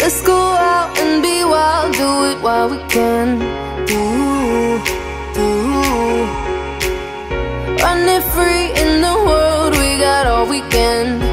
Let's go out and be wild, do it while we can. Ooh, ooh. Run it free in the world, we got all weekend.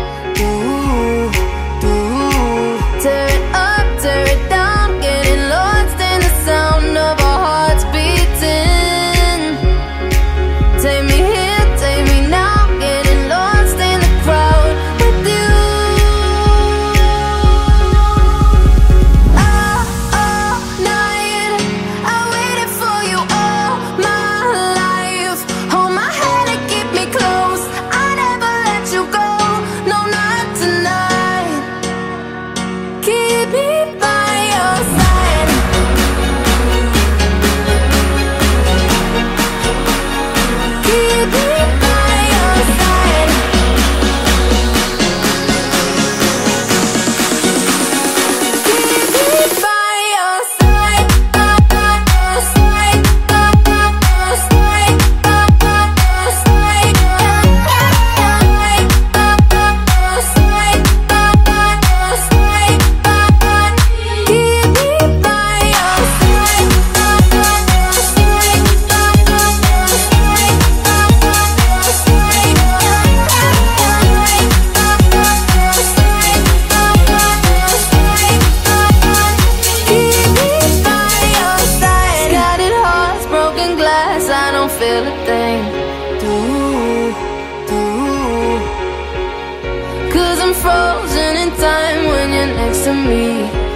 little thing do, do. Cause I'm frozen in time when you're next to me